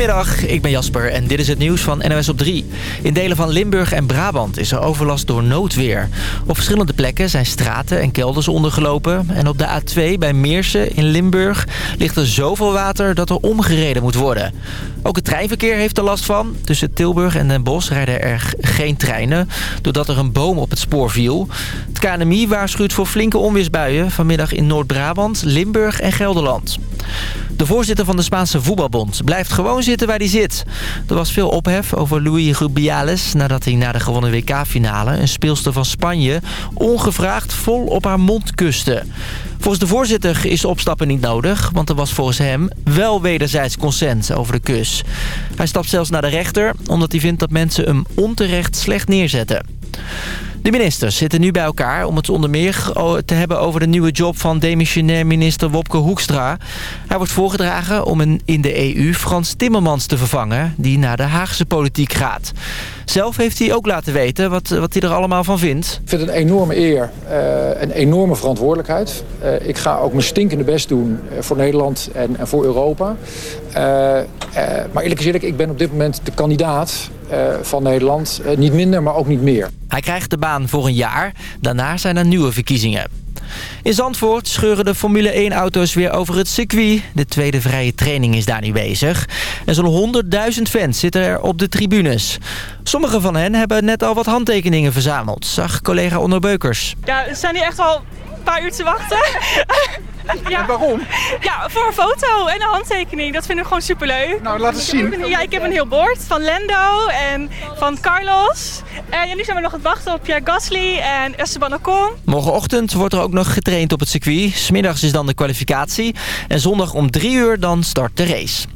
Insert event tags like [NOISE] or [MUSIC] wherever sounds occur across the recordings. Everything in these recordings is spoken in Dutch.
Goedemiddag, ik ben Jasper en dit is het nieuws van NOS op 3. In delen van Limburg en Brabant is er overlast door noodweer. Op verschillende plekken zijn straten en kelders ondergelopen. En op de A2 bij Meersen in Limburg ligt er zoveel water dat er omgereden moet worden. Ook het treinverkeer heeft er last van. Tussen Tilburg en Den Bosch rijden er geen treinen... doordat er een boom op het spoor viel. Het KNMI waarschuwt voor flinke onweersbuien... vanmiddag in Noord-Brabant, Limburg en Gelderland. De voorzitter van de Spaanse voetbalbond blijft gewoon zitten waar hij zit. Er was veel ophef over Luis Rubiales nadat hij na de gewonnen WK-finale... een speelster van Spanje ongevraagd vol op haar mond kuste. Volgens de voorzitter is opstappen niet nodig... want er was volgens hem wel wederzijds consent over de kus. Hij stapt zelfs naar de rechter omdat hij vindt dat mensen hem onterecht slecht neerzetten. De ministers zitten nu bij elkaar om het onder meer te hebben over de nieuwe job van demissionair minister Wopke Hoekstra. Hij wordt voorgedragen om een in de EU Frans Timmermans te vervangen die naar de Haagse politiek gaat. Zelf heeft hij ook laten weten wat, wat hij er allemaal van vindt. Ik vind het een enorme eer, uh, een enorme verantwoordelijkheid. Uh, ik ga ook mijn stinkende best doen voor Nederland en, voor Europa. Maar eerlijk gezegd, ik ben op dit moment de kandidaat van Nederland. niet minder, maar ook niet meer. Hij krijgt de baan voor een jaar. Daarna zijn er nieuwe verkiezingen. In Zandvoort scheuren de Formule 1-auto's weer over het circuit. De tweede vrije training is daar nu bezig. En zo'n 100.000 fans zitten er op de tribunes. Sommige van hen hebben net al wat handtekeningen verzameld, zag collega Onderbeukers. Ja, we staan hier echt al een paar uur te wachten. Ja. En waarom? Ja, voor een foto en een handtekening. Dat vinden we gewoon superleuk. Nou, laat eens zien. Ja, ik heb een heel bord van Lendo en van Carlos. En ja, nu zijn we nog aan het wachten op Pierre Gasly en Esteban Ocon. Morgenochtend wordt er ook nog getraind op het circuit. Smiddags is dan de kwalificatie. En zondag om drie uur dan start de race.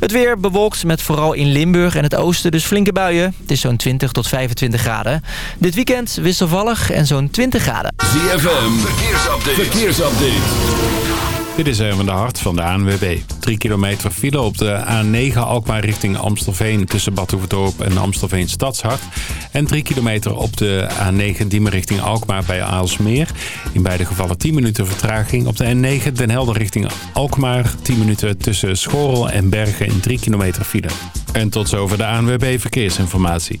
Het weer bewolkt met vooral in Limburg en het oosten dus flinke buien. Het is zo'n 20 tot 25 graden. Dit weekend wisselvallig en zo'n 20 graden. ZFM, verkeersupdate. verkeersupdate. Dit is even de hart van de ANWB. 3 kilometer file op de A9 Alkmaar richting Amstelveen... tussen Badhoevedorp en Amstelveen Stadshart. En 3 kilometer op de A9 Diemen richting Alkmaar bij Aalsmeer. In beide gevallen 10 minuten vertraging. Op de N9 Den Helder richting Alkmaar. 10 minuten tussen Schorel en Bergen in 3 kilometer file. En tot zover de ANWB Verkeersinformatie.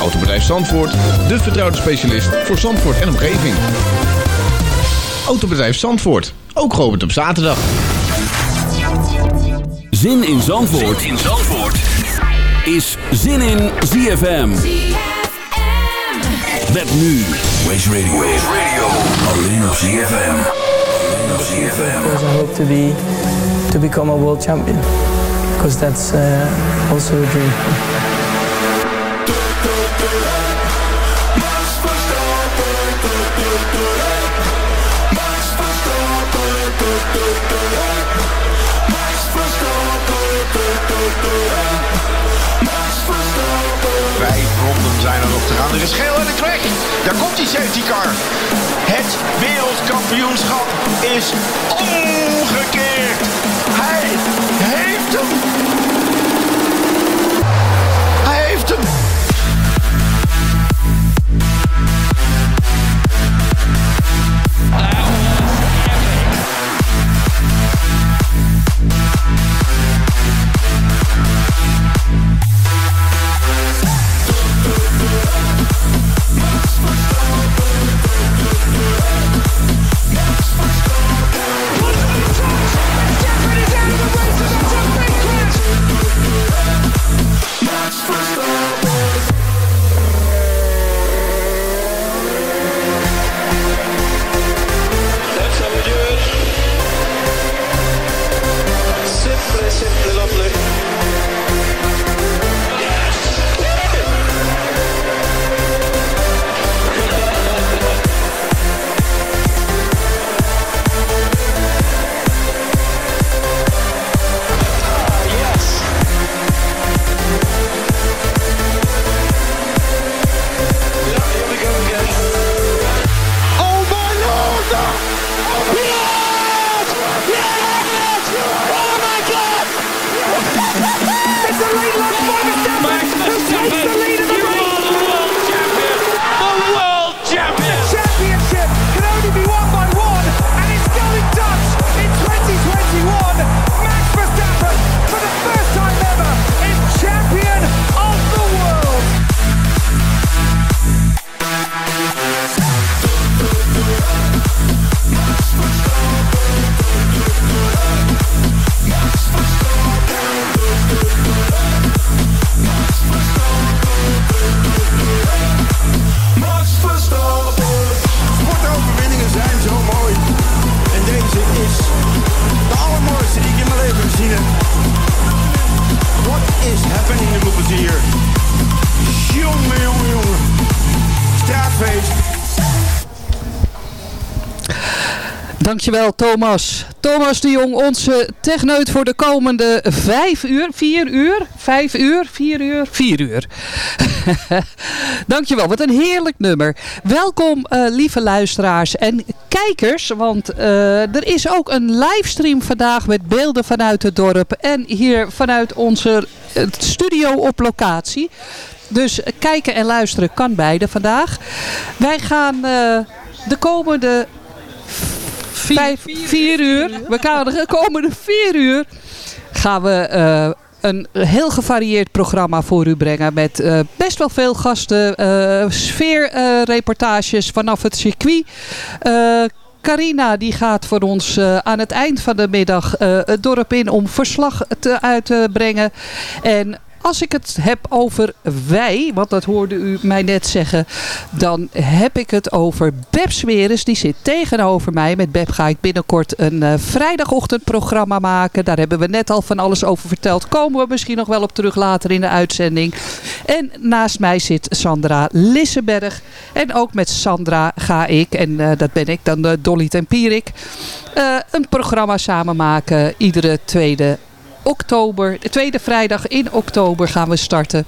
Autobedrijf Zandvoort, de vertrouwde specialist voor Zandvoort en omgeving. Autobedrijf Zandvoort, ook geopend op zaterdag. Zin in Zandvoort, in Zandvoort. is Zin in ZFM. Met nu Waze Radio. Waze Radio. Alleen op ZFM. Alleen op ZFM. Because I hope to be to become a world champion. Because that's uh, also a dream. Te gaan. Er is geel en de track. Daar komt die safety car. Het wereldkampioenschap is omgekeerd. Hij heeft hem. Dankjewel Thomas. Thomas de Jong, onze techneut voor de komende vijf uur, vier uur, vijf uur, vier uur, vier uur. [LAUGHS] Dankjewel, wat een heerlijk nummer. Welkom uh, lieve luisteraars en kijkers, want uh, er is ook een livestream vandaag met beelden vanuit het dorp en hier vanuit onze studio op locatie. Dus kijken en luisteren kan beide vandaag. Wij gaan de komende Vier, vijf, vier, vier uur. We gaan de komende vier uur gaan we uh, een heel gevarieerd programma voor u brengen. Met uh, best wel veel gasten, uh, sfeerreportages vanaf het circuit. Carina die gaat voor ons aan het eind van de middag uh, het dorp in om verslag te, uit te brengen. En als ik het heb over wij, want dat hoorde u mij net zeggen, dan heb ik het over Beb Smeres. Die zit tegenover mij. Met Beb ga ik binnenkort een uh, vrijdagochtendprogramma maken. Daar hebben we net al van alles over verteld. Komen we misschien nog wel op terug later in de uitzending. En naast mij zit Sandra Lissenberg. En ook met Sandra ga ik, en uh, dat ben ik dan uh, Dolly Tempierik, een programma samen maken. Iedere tweede oktober, de tweede vrijdag in oktober gaan we starten.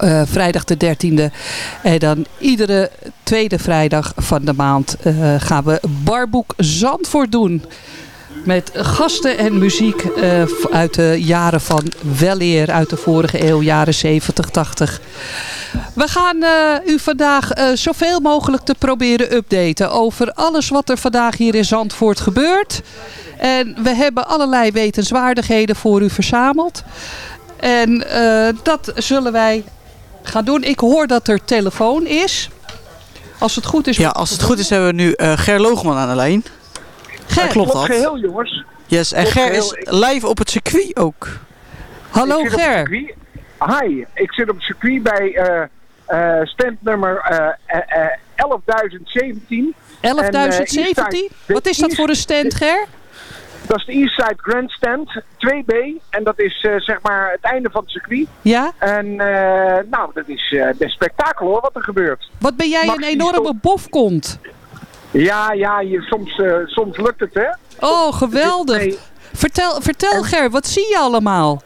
Uh, vrijdag de 13e. En dan iedere tweede vrijdag van de maand uh, gaan we Barboek Zandvoort doen. Met gasten en muziek uh, uit de jaren van weleer, uit de vorige eeuw, jaren 70, 80. We gaan u vandaag zoveel mogelijk te proberen updaten over alles wat er vandaag hier in Zandvoort gebeurt. En we hebben allerlei wetenswaardigheden voor u verzameld. En dat zullen wij gaan doen. Ik hoor dat er telefoon is. Als het goed is... Ja, als het goed is hebben we nu Ger Loogman aan de lijn. Ger, klopt dat? geheel, jongens. Yes, en Ger is live op het circuit ook. Hallo Ger. Hi, ik zit op het circuit bij uh, stand nummer 11.017. 11.017? Wat is dat voor een stand, Ger? Dat is de Eastside Grandstand 2B. En dat is uh, zeg maar het einde van het circuit. Ja? En uh, nou, dat is uh, best spektakel hoor, wat er gebeurt. Wat ben jij een enorme bofkont? Ja, ja, je, soms, soms lukt het hè. Oh, geweldig. Vertel, vertel en... Ger, wat zie je allemaal?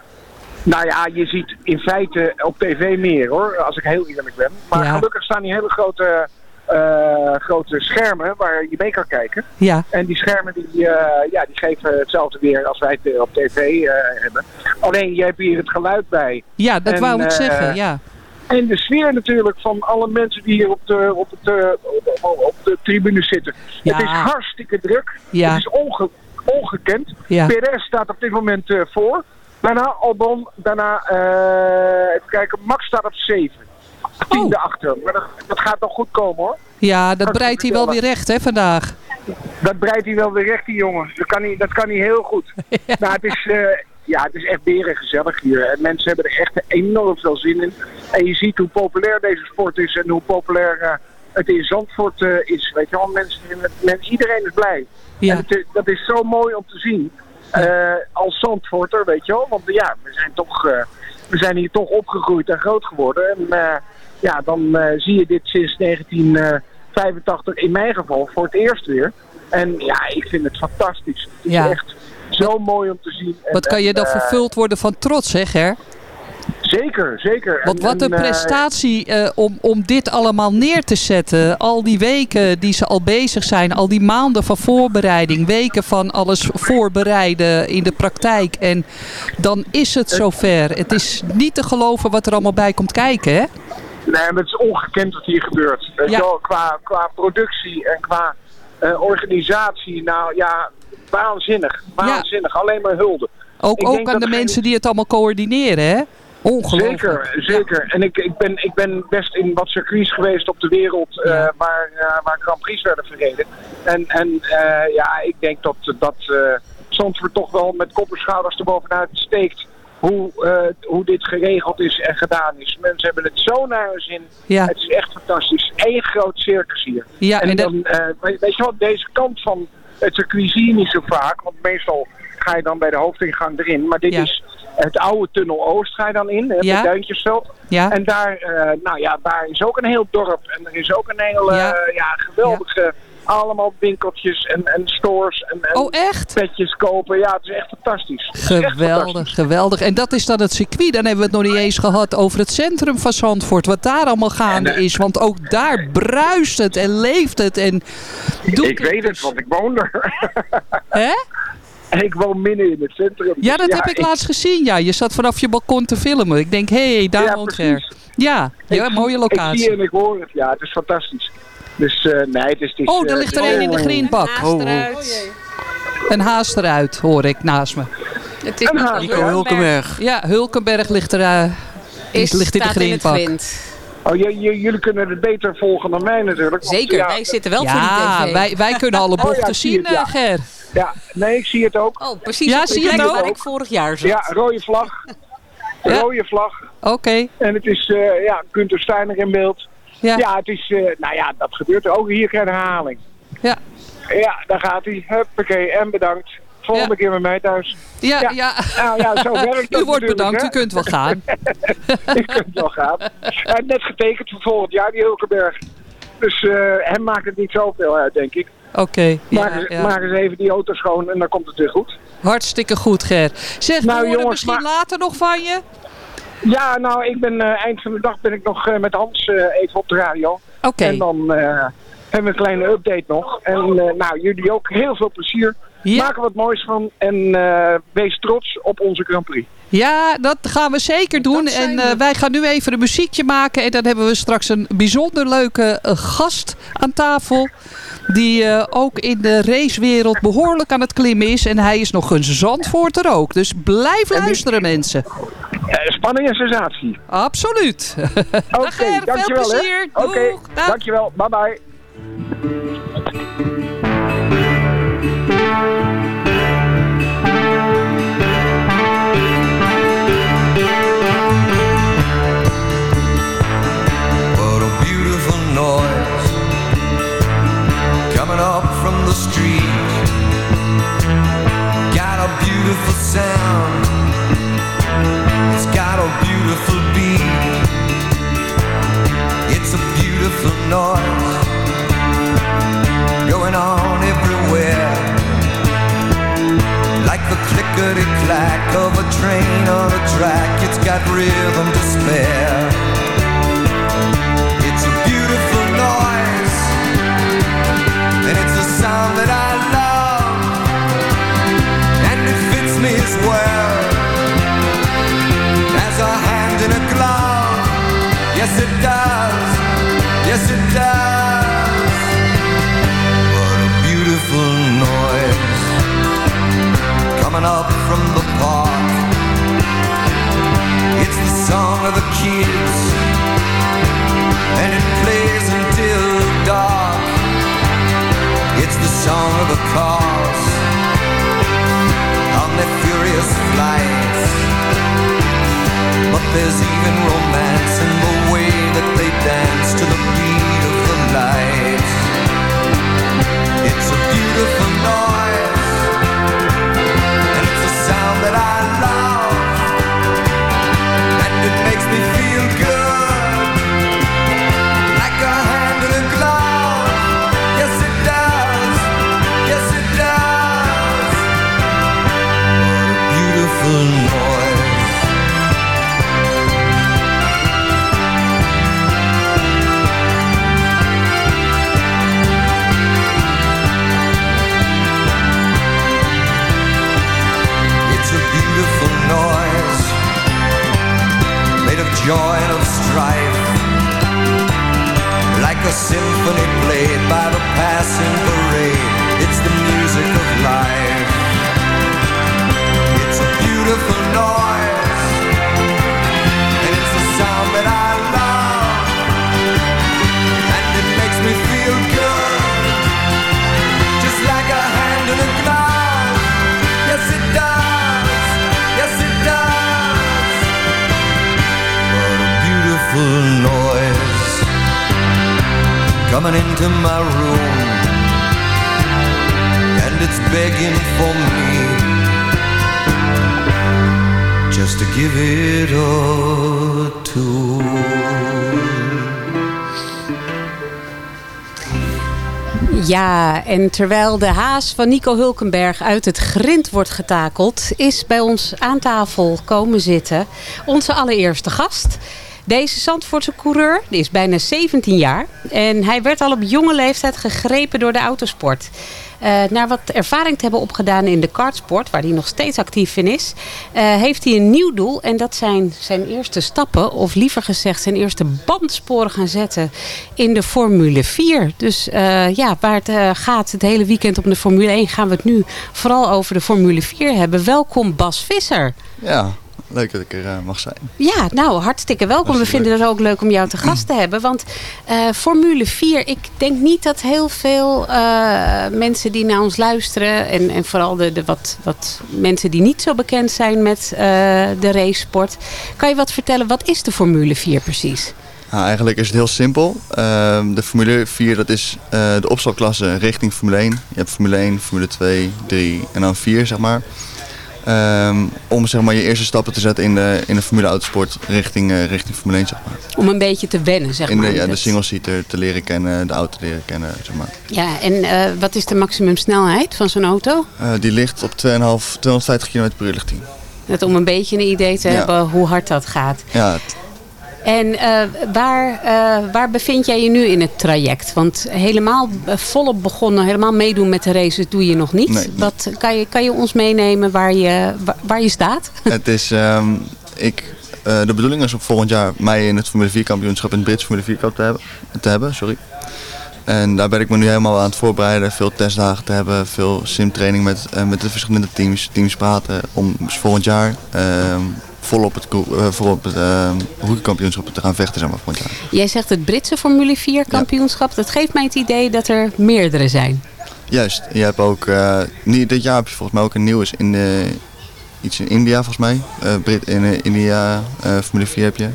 Nou ja, je ziet in feite op tv meer hoor, als ik heel eerlijk ben. Maar ja. gelukkig staan die hele grote uh, grote schermen waar je mee kan kijken. Ja. En die schermen die, uh, ja, die geven hetzelfde weer als wij het op tv uh, hebben. Alleen je hebt hier het geluid bij. Ja, dat en, wou ik zeggen, ja. En de sfeer natuurlijk van alle mensen die hier op de, op het, op, op, de tribune zitten. Ja. Het is hartstikke druk. Ja. Het is onge, ongekend. Ja. PRS staat op dit moment voor. Daarna Albon, daarna even kijken, Max staat op 7 tiende oh. achter. Maar dat, dat, gaat nog goed komen hoor. Ja, dat breidt hij wel weer recht hè vandaag. Dat breidt hij wel weer recht die jongen. Dat kan hij, dat kan hij heel goed. [LAUGHS] ja. Nou, het is, uh, ja, het is echt berengezellig hier. En mensen hebben er echt enorm veel zin in. En je ziet hoe populair deze sport is en hoe populair uh, het in Zandvoort uh, is. Weet je wel, mensen, mensen, iedereen is blij. Ja. En het, dat is zo mooi om te zien. Ja. als Zandvoorter, weet je wel. Want ja, we zijn toch we zijn hier toch opgegroeid en groot geworden. En ja, dan zie je dit sinds 1985 in mijn geval voor het eerst weer. En ja, ik vind het fantastisch. Het is ja. echt zo mooi om te zien. Wat kan je dan uh, vervuld worden van trots, zeg hè? Zeker, zeker. Want wat een prestatie uh, om, om dit allemaal neer te zetten. Al die weken die ze al bezig zijn. Al die maanden van voorbereiding. Weken van alles voorbereiden in de praktijk. En dan is het zover. Het is niet te geloven wat er allemaal bij komt kijken, hè? Nee, maar het is ongekend wat hier gebeurt. Ja. qua, qua productie en qua uh, organisatie. Nou ja, waanzinnig. Waanzinnig. Ja. Alleen maar hulde. Ook, ook aan de mensen die het allemaal coördineren, hè? Ongelooflijk. Zeker, zeker. Ja. En ik, ik, ben, ik ben best in wat circuits geweest op de wereld ja. uh, waar, uh, waar Grand Prix werden verreden. En, en uh, ja, ik denk dat, dat Zandvoort toch wel met kop en schouders erbovenuit steekt hoe, hoe dit geregeld is en gedaan is. Mensen hebben het zo naar hun zin. Ja. Het is echt fantastisch. Eén groot circus hier. Ja, en, en dan, weet je wat, deze kant van het circuit zie je niet zo vaak. Want meestal ga je dan bij de hoofdingang erin. Maar dit ja. is het oude Tunnel Oost ga je dan in, ja. het Duintjesveld. Ja. En daar, uh, nou ja, daar is ook een heel dorp. En er is ook een hele ja. Ja geweldige allemaal winkeltjes en, en stores en, en Oh, echt? petjes kopen. Ja, het is echt fantastisch. Echt. Geweldig, geweldig. En dat is dan het circuit. Dan hebben we het nog niet eens gehad over het centrum van Zandvoort. Wat daar allemaal gaande En, eh, is. Want ook daar bruist het en leeft het. En Ik weet het, want ik woon er. [LAUGHS] Hè? [LAUGHS] ik woon midden in het centrum. Ja, dat Dus heb ik laatst gezien. Ja, je zat vanaf je balkon te filmen. Ik denk, hé, hey, daar Ja, woont. Ger. Ja, ja Ik- mooie Ik locatie. zie en ik hoor het. Ja, het is fantastisch. Dus eh, nee, het is... Het is Oh, er eh, ligt er één in de greenbak. Haast eruit. Een haast eruit, hoor ik naast me. Het is Een Nico. Hulkenberg. Ja, Hulkenberg ligt er... eh, Is, ligt in de in grind. Oh, jullie kunnen het beter volgen dan mij natuurlijk. Zeker, ja, wij zitten wel voor Ja, die tv. wij, wij kunnen alle [LAUGHS] Oh ja, bochten zien, het, ja. Ger. Ja, nee, ik zie het ook. Oh, precies Ja, zie je het waar ook? ik vorig jaar zat. Ja, rode vlag. Ja. Rode vlag. Oké, En het is, eh ja, Gunther Steiner in beeld. Ja. Ja, het is, eh, nou ja, dat gebeurt er ook hier geen herhaling. Ja. Ja, daar gaat hij. Huppakee, en bedankt. Volgende Ja. keer met mij thuis. Ja, ja. Ja. Nou ja, zo werkt [LAUGHS] dat U wordt bedankt, hè. u kunt wel gaan. [LAUGHS] Je kunt wel gaan. Hij heeft net getekend voor volgend jaar, die Hulkenberg. Dus eh, hem maakt het niet zoveel uit, denk ik. Oké, Maak, ja, maak eens even die auto schoon en dan komt het weer goed. Hartstikke goed, Ger. Zeg, Nou, jongens, misschien maar- later nog van je? Ja, nou, ik ben eh, eind van de dag ben ik nog eh, met Hans eh, even op de radio. Oké. En dan eh, hebben we een kleine update nog. En eh, nou, jullie ook heel veel plezier. Ja. Maak er wat moois van en eh, wees trots op onze Grand Prix. Ja, dat gaan we zeker doen. En eh, wij gaan nu even een muziekje maken. En dan hebben we straks een bijzonder leuke gast aan tafel. Die eh, ook in de racewereld behoorlijk aan het klimmen is. En hij is nog een Zandvoorter ook. Dus blijf luisteren mensen. Spanning en sensatie. Absoluut. [LAUGHS] Oké, veel dankjewel hè. plezier. Oké. Dag. dankjewel. Bye bye. Coming up from the street. Got a beautiful sound. It's got a beautiful beat. It's a beautiful noise going on everywhere. Like the clickety clack of a train on a track, it's got rhythm to spare. That I love, and it fits me as well as a hand in a glove. Yes, it does. Yes, it does. What a beautiful noise coming up from the park. It's the song of the kids and it plays song of the cars on their furious flights. But there's even romance symphony played by the passing parade. Coming into my room and it's begging for me just to give it a. Ja, en terwijl de haas van Nico Hulkenberg uit het grind wordt getakeld, is bij ons aan tafel komen zitten onze allereerste gast. Deze Zandvoortse coureur die is bijna 17 jaar en hij werd al op jonge leeftijd gegrepen door de autosport. Uh, na wat ervaring te hebben opgedaan in de kartsport, waar hij nog steeds actief in is, uh, heeft hij een nieuw doel. En dat zijn zijn eerste stappen, of liever gezegd zijn eerste bandsporen gaan zetten in de Formule 4. Dus uh, ja, waar het gaat het hele weekend op de Formule 1 gaan we het nu vooral over de Formule 4 hebben. Welkom Bas Visser. Ja, leuk dat ik er uh, mag zijn. Ja, nou hartstikke welkom. We vinden het ook leuk om jou te gast te hebben. Want uh, Formule 4, ik denk niet dat heel veel uh, mensen die naar ons luisteren... en, en vooral de, de wat, wat mensen die niet zo bekend zijn met de racesport... kan je wat vertellen, wat is de Formule 4 precies? Nou, eigenlijk is het heel simpel. Ehm, de Formule 4 dat is de opstalklasse richting Formule 1. Je hebt Formule 1, Formule 2, 3 en dan 4 zeg maar... Um, om zeg maar, je eerste stappen te zetten in de, in de Formule Autosport richting, uh, richting Formule 1. Zeg maar. Om een beetje te wennen, zeg in maar. De, ja, de single-seater te leren kennen, de auto te leren kennen. Zeg maar. Ja, en uh, wat is de maximumsnelheid van zo'n auto? Uh, die ligt op 2,5, 250 km per uur ligt die. Net om een beetje een idee te ja. hebben hoe hard dat gaat. Ja, en uh, waar, uh, waar bevind jij je nu in het traject? Want helemaal uh, volop begonnen, helemaal meedoen met de races doe je nog niet. Nee, Wat, kan, je, kan je ons meenemen waar je, waar, waar je staat? [LAUGHS] Het is, um, ik, de bedoeling is om volgend jaar mij in het Formule 4 kampioenschap in het Brits Formule 4 Cup te hebben. Te hebben sorry. En daar ben ik me nu helemaal aan het voorbereiden. Veel testdagen te hebben, veel simtraining met, met de verschillende teams. Teams praten om volgend jaar volop het, uh, volop het uh, hoekkampioenschap te gaan vechten zeg maar, volgend jaar. Jij zegt het Britse Formule 4 kampioenschap. Ja. Dat geeft mij het idee dat er meerdere zijn. Juist. Je hebt ook, uh, niet, dit jaar heb je volgens mij ook een nieuw in de, iets in India volgens mij. Brit, in India Formule 4 heb je.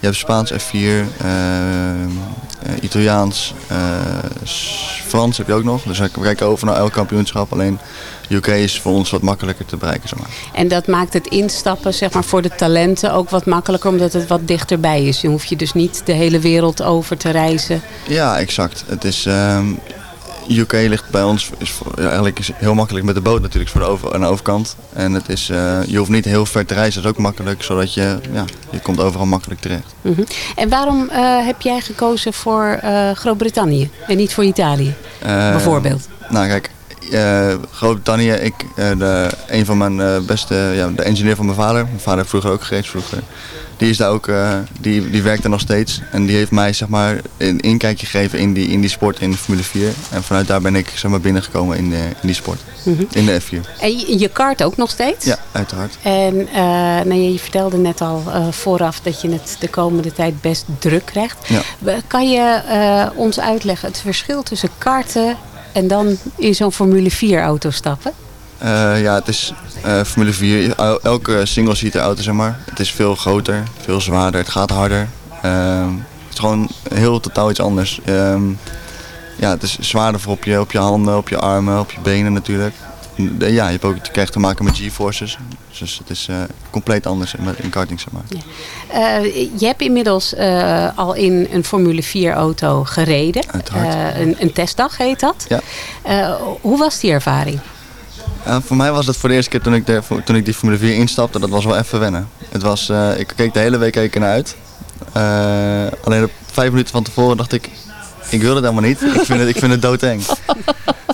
Je hebt Spaans F4, Italiaans, Frans heb je ook nog. Dus we kijken over naar elk kampioenschap. Alleen UK is voor ons wat makkelijker te bereiken. Zeg maar. En dat maakt het instappen zeg maar, voor de talenten ook wat makkelijker omdat het wat dichterbij is. Je hoeft je dus niet de hele wereld over te reizen. Ja, exact. Het is, um, UK ligt bij ons is eigenlijk is heel makkelijk met de boot natuurlijk voor de over, aan de overkant. En het is, uh, je hoeft niet heel ver te reizen, dat is ook makkelijk, zodat je, ja, je komt overal makkelijk terecht. Mm -hmm. En waarom uh, heb jij gekozen voor uh, Groot-Brittannië en niet voor Italië, bijvoorbeeld? Nou kijk, Groot-Brittannië, ik, de, een van mijn beste, ja, de engineer van mijn vader, mijn vader heeft vroeger ook gereden vroeger, die is daar ook, die, die werkt er nog steeds en die heeft mij zeg maar een inkijkje gegeven in die, in die sport, in de Formule 4 en vanuit daar ben ik zeg maar binnengekomen in, de, in die sport, mm -hmm. in de F4. En je, je kart ook nog steeds? Ja, uiteraard. En nou, je vertelde net al vooraf dat je het de komende tijd best druk krijgt. Ja. Kan je ons uitleggen het verschil tussen karten en dan in zo'n Formule 4 auto stappen? Uh, ja, het is uh, Formule 4. Elke single-seater auto, zeg maar. Het is veel groter, veel zwaarder, het gaat harder. Uh, het is gewoon heel totaal iets anders. ja, het is zwaarder voor op je, op je handen, op je armen, op je benen natuurlijk. Ja, je, hebt ook, je krijgt te maken met G-forces. Dus het is uh, compleet anders in, in karting, zeg maar. Ja. Je hebt inmiddels al in een Formule 4 auto gereden. Een, een, testdag heet dat. Ja. hoe was die ervaring? Voor mij was het voor de eerste keer toen ik, de, toen ik die Formule 4 instapte, dat was wel even wennen. Het was, ik keek de hele week keek naar uit. alleen op vijf minuten van tevoren dacht ik, ik wil het helemaal niet. Ik vind het, ik vind het doodeng. [LAUGHS]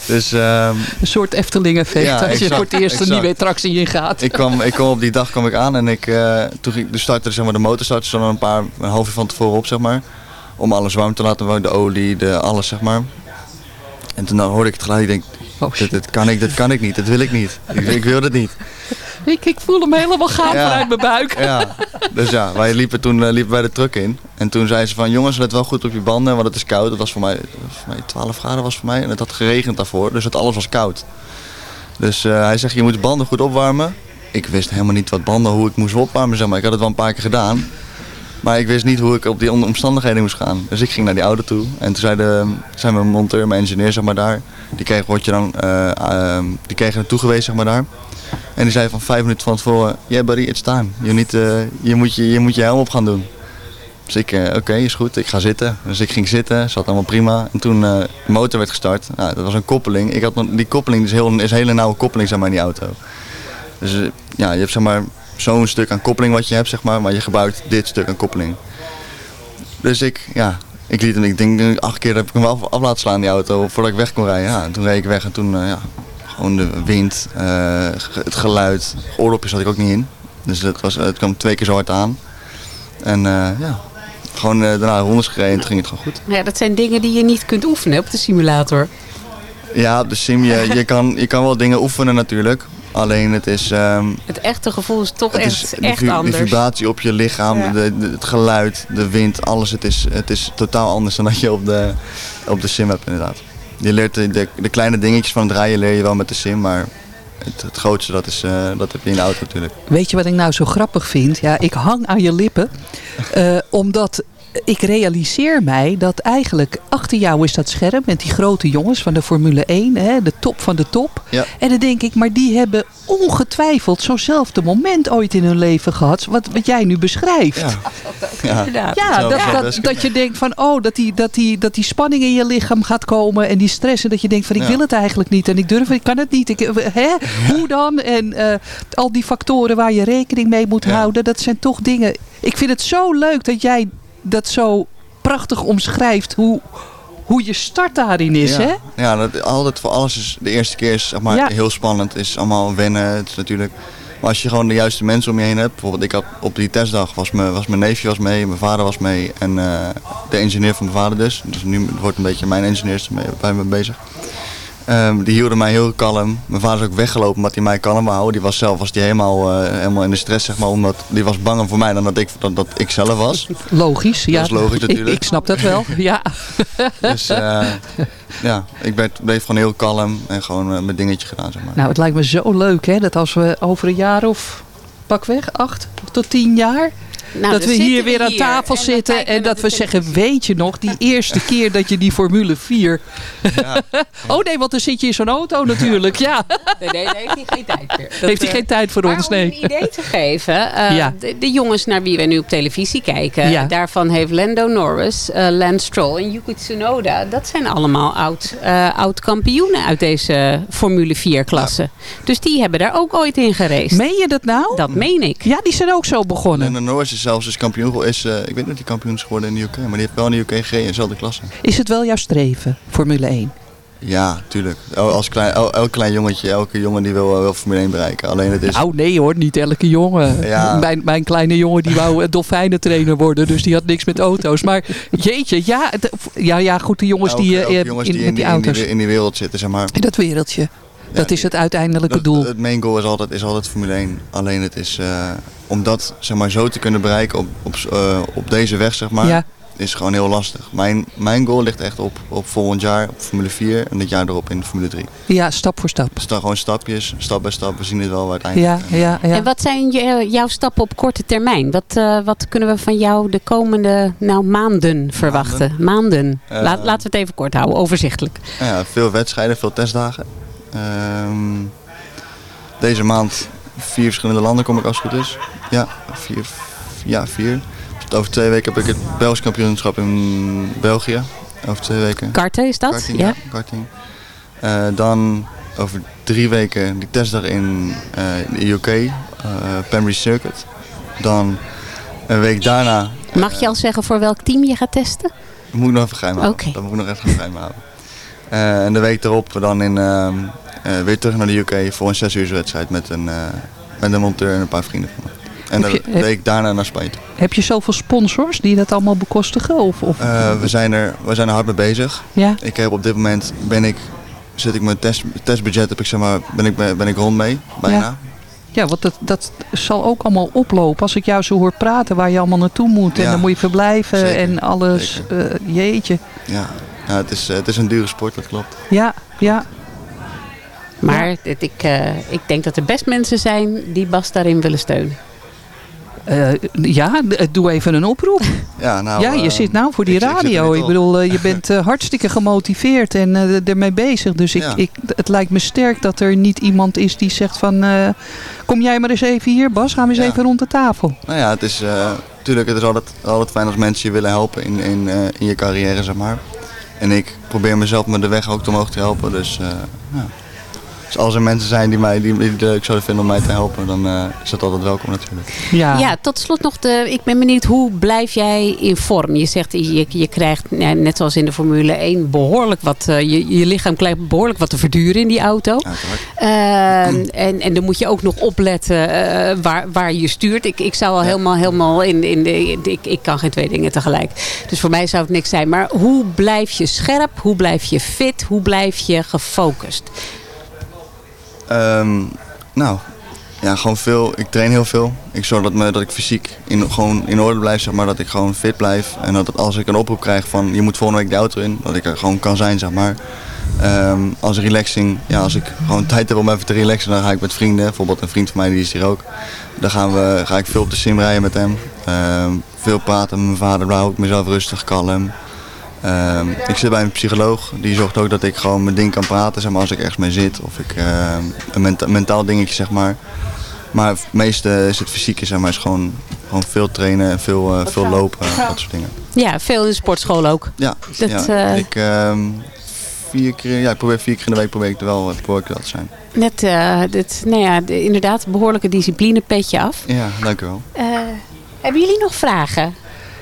Dus, um, een soort Efteling effect ja, als exact, je voor het eerst een nieuwe attractie ingaat. Ik kwam, ik kwam op die dag kwam ik aan en ik, toen ging, dus startte zeg maar, de motorstart stond een paar een half uur van tevoren op zeg maar. Om alles warm te laten, de olie, de, alles zeg maar. En toen hoorde ik het geluid, ik denk, oh, dit, dit, kan ik, kan ik niet, dit wil ik niet. Ik, ik wil dit niet. Ik, ik voel hem helemaal gaan ja, vanuit mijn buik. Ja, dus ja, wij liepen toen uh, liepen bij de truck in. En toen zei ze van, jongens, let wel goed op je banden, want het is koud. Het was voor mij, voor mij 12 graden was voor mij en het had geregend daarvoor, dus het alles was koud. Dus uh, hij zegt, je moet de banden goed opwarmen. Ik wist helemaal niet wat banden, hoe ik moest opwarmen, zeg maar. Ik had het wel een paar keer gedaan. Maar ik wist niet hoe ik op die omstandigheden moest gaan. Dus ik ging naar die auto toe. En toen zei, de, mijn monteur, mijn engineer, zeg maar daar. Die kreeg, word je dan, uh, uh, die kregen het toegewezen, zeg maar daar. En die zei van vijf minuten van tevoren, yeah buddy, it's time. Je, niet, uh, je, moet je, je moet je helm op gaan doen. Dus ik, eh, oké, is goed, ik ga zitten. Dus ik ging zitten, zat allemaal prima. En toen eh, de motor werd gestart, nou, dat was een koppeling. Ik had die koppeling is, heel, is een hele nauwe koppeling zeg maar, in die auto. Dus eh, ja, je hebt zeg maar zo'n stuk aan koppeling wat je hebt, zeg maar, maar je gebruikt dit stuk aan koppeling. Dus ik, ja, ik liet hem, ik denk acht keer heb ik hem wel af laten slaan die auto voordat ik weg kon rijden. Ja, en toen reed ik weg en toen, eh, ja, gewoon de wind, eh, het geluid, oordopjes had ik ook niet in. Dus het, was, het kwam twee keer zo hard aan. En eh, ja, gewoon daarna rondes gereden en toen ging het gewoon goed. Ja, dat zijn dingen die je niet kunt oefenen op de simulator. Ja, op de sim, je, je, kan, je kan wel dingen oefenen natuurlijk. Alleen het is... ehm, Het echte gevoel is toch het echt, is de, echt de anders. vibratie op je lichaam, Ja. de, de- het geluid, de wind, alles. Het is, het is totaal anders dan dat je op de, op de sim hebt inderdaad. Je leert de, de, de kleine dingetjes van het rijden leer je wel met de sim, maar het, het grootste dat, is, eh, dat heb je in de auto natuurlijk. Weet je wat ik nou zo grappig vind? Ja, ik hang aan je lippen. Eh, omdat ik realiseer mij dat eigenlijk achter jou is dat scherm met die grote jongens van de Formule 1, hè, de top van de top. Ja. En dan denk ik, maar die hebben ongetwijfeld zo'nzelfde moment ooit in hun leven gehad, wat, wat jij nu beschrijft. Ja, Ja, dat, dat, dat je denkt van, oh, dat die, dat, die, dat die spanning in je lichaam gaat komen en die stress. En dat je denkt van, ik Ja. wil het eigenlijk niet en ik durf het, ik kan het niet. Ik, eh, hè? Hoe dan? En eh, al die factoren waar je rekening mee moet houden, dat zijn toch dingen. Ik vind het zo leuk dat jij dat zo prachtig omschrijft, hoe, hoe je start daarin is, ja. hè? Ja, dat, altijd voor alles is de eerste keer is zeg maar Ja. heel spannend. Het is allemaal wennen. Het is natuurlijk. Maar als je gewoon de juiste mensen om je heen hebt. Bijvoorbeeld ik had op die testdag was, me, was mijn neefje was mee, mijn vader was mee en eh, de engineer van mijn vader dus. Dus nu wordt een beetje mijn engineers mee, bij me bezig. Ehm, die hielden mij heel kalm. Mijn vader is ook weggelopen omdat hij mij kalm wou houden. Die was zelf was die helemaal, eh, helemaal in de stress, zeg maar. Omdat, die was banger voor mij dan dat ik, dan dat ik zelf was. Logisch, ja. Dat is logisch [LAUGHS] natuurlijk. Ik, snap dat wel, ja. [LAUGHS] Dus eh, ja, ik werd, bleef gewoon heel kalm en gewoon eh, mijn dingetje gedaan, zeg maar. Nou, het lijkt me zo leuk hè, dat als we over een jaar of pakweg acht tot tien jaar... Nou, dat we hier weer aan hier tafel zitten en dat we zeggen, weet je nog, die eerste [LAUGHS] keer dat je die Formule 4... [LAUGHS] oh nee, want dan zit je in zo'n auto natuurlijk, ja. Nee, nee, daar heeft hij geen tijd meer. Dat, [LAUGHS] Heeft hij eh, geen tijd voor maar ons, om nee. een idee te geven, eh, Ja. de, de jongens naar wie wij nu op televisie kijken, Ja. daarvan heeft Lando Norris, eh Lance Stroll en Yuki Tsunoda, dat zijn allemaal oud, eh, oud kampioenen uit deze Formule 4 klasse. Dus die hebben daar ook ooit in geraced. Meen je dat nou? Dat meen ik. Ja, die zijn ook zo begonnen. En de Norris is zelfs is kampioen geworden. Is, eh, ik weet niet of hij kampioen is geworden in de UK, maar die heeft wel in de UK gereden in dezelfde klasse. Is het wel jouw streven, Formule 1? Ja, tuurlijk. Als klein, el- elk klein jongetje, elke jongen die wil, wil Formule 1 bereiken. Alleen het is... Nou nee hoor, niet elke jongen. Ja. Mijn, mijn kleine jongen die wou dolfijnentrainer worden, dus die had niks met auto's. Maar jeetje, ja, ja, ja goed, de jongens elke- die, eh, elke in, jongens in- die met in die die, in, auto's. die, in die wereld zitten, zeg maar. In dat wereldje. Dat is het uiteindelijke Dat- doel. Het main goal is altijd, is altijd Formule 1. Alleen het is, eh, om dat zeg maar, zo te kunnen bereiken op, op, eh, op deze weg, zeg maar, Ja. is gewoon heel lastig. Mijn, mijn goal ligt echt op, op volgend jaar, op Formule 4 en dit jaar erop in Formule 3. Ja, stap voor stap. Dus dan gewoon stapjes, stap bij stap. We zien het wel uiteindelijk. Ja, ja, ja. En wat zijn je, jouw stappen op korte termijn? Wat, eh, wat kunnen we van jou de komende nou, maanden verwachten? Maanden. Eh, Laat, laten we het even kort houden, overzichtelijk. Nou ja, veel wedstrijden, veel testdagen. Ehm, deze maand vier verschillende landen kom ik als het goed is. Ja, vier. Ja, vier. Over twee weken heb ik het Belgisch kampioenschap in België. Over twee weken. Karten is dat? Karting, ja. ja. karting. Eh, dan over drie weken die testdag in eh, de UK, eh Pembrey Circuit. Dan een week daarna Mag je al zeggen voor welk team je gaat testen? dat moet ik nog even geheim houden. Dat moet ik nog even geheim houden. Eh, en de week erop dan in, ehm, eh, weer terug naar de UK voor een 6 uur wedstrijd met een, eh, met een monteur en een paar vrienden van me. En Heb de je- heb- week daarna naar Spanje. Heb je zoveel sponsors die dat allemaal bekostigen? Of, of? We, zijn er, we zijn er hard mee bezig. Ja. Ik heb op dit moment ben ik, zit ik mijn test, testbudget heb ik, zeg maar, ben, ik, ben ik rond mee, bijna. Ja. Ja, want dat, dat zal ook allemaal oplopen. Als ik jou zo hoor praten waar je allemaal naartoe moet. En Ja, dan moet je verblijven zeker, en alles. jeetje. Ja, ja het, is, eh, het is een dure sport, dat klopt. Ja, ja. Maar het- ik, eh, ik denk dat er best mensen zijn die Bas daarin willen steunen. Eh, ja, doe even een oproep. [LAUGHS] Ja, nou, ja, je zit nou voor die ik- radio. Ik bedoel, je [LAUGHS] bent hartstikke gemotiveerd en ermee bezig. Dus ik, Ja. ik, het lijkt me sterk dat er niet iemand is die zegt van... eh, kom jij maar eens even hier, Bas. Gaan we eens Ja. even rond de tafel. Nou ja, het is natuurlijk het is altijd, altijd fijn als mensen je willen helpen in, in, eh, in je carrière, zeg maar. En ik probeer mezelf met de weg ook omhoog te helpen. Dus, eh, ja. Dus als er mensen zijn die, mij, die, die het leuk zouden vinden om mij te helpen, dan eh, is dat altijd welkom natuurlijk. Ja. tot slot nog, de, ik ben benieuwd, hoe blijf jij in vorm? Je zegt, je, je krijgt, ja, net zoals in de Formule 1, behoorlijk wat, eh, je, je lichaam krijgt behoorlijk wat te verduren in die auto. Ehm, en, en dan moet je ook nog opletten eh, waar, waar je stuurt. Ik, ik zou al helemaal, helemaal in, in de, ik, ik kan geen twee dingen tegelijk. Dus voor mij zou het niks zijn. Maar hoe blijf je scherp? Hoe blijf je fit? Hoe blijf je gefocust? Ehm, nou, ja, gewoon veel. Ik train heel veel. Ik zorg dat, me, dat ik fysiek in, gewoon in orde blijf, zeg maar. Dat ik gewoon fit blijf. En dat als ik een oproep krijg van je moet volgende week de auto in, dat ik er gewoon kan zijn, zeg maar. Ehm, als relaxing, ja, als ik gewoon tijd heb om even te relaxen, dan ga ik met vrienden. Bijvoorbeeld een vriend van mij, die is hier ook. Dan gaan we, ga ik veel op de sim rijden met hem. Ehm, veel praten met mijn vader, daar ik mezelf rustig, kalm. Ehm, ik zit bij een psycholoog, die zorgt ook dat ik gewoon mijn ding kan praten, zeg maar, als ik ergens mee zit. Of ik ehm, een menta- mentaal dingetje, zeg maar. Maar het meeste is het fysieke, zeg maar, is gewoon, gewoon veel trainen, en veel, eh, veel lopen, dat soort dingen. Ja, veel in de sportschool ook. Ja, Dat, ja. eh, ik, ehm, vier keer, ja, ik probeer vier keer in de week probeer ik er wel, probeer ik er wel te zijn. Net, eh, dit, nou ja, de- inderdaad, behoorlijke discipline petje af. Ja, dank u wel. Eh, hebben jullie nog vragen?